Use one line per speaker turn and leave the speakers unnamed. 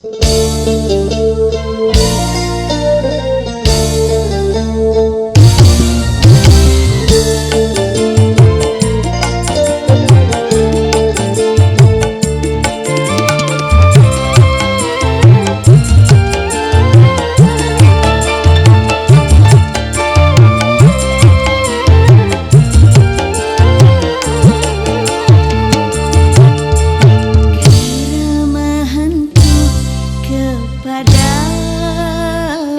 Música padamu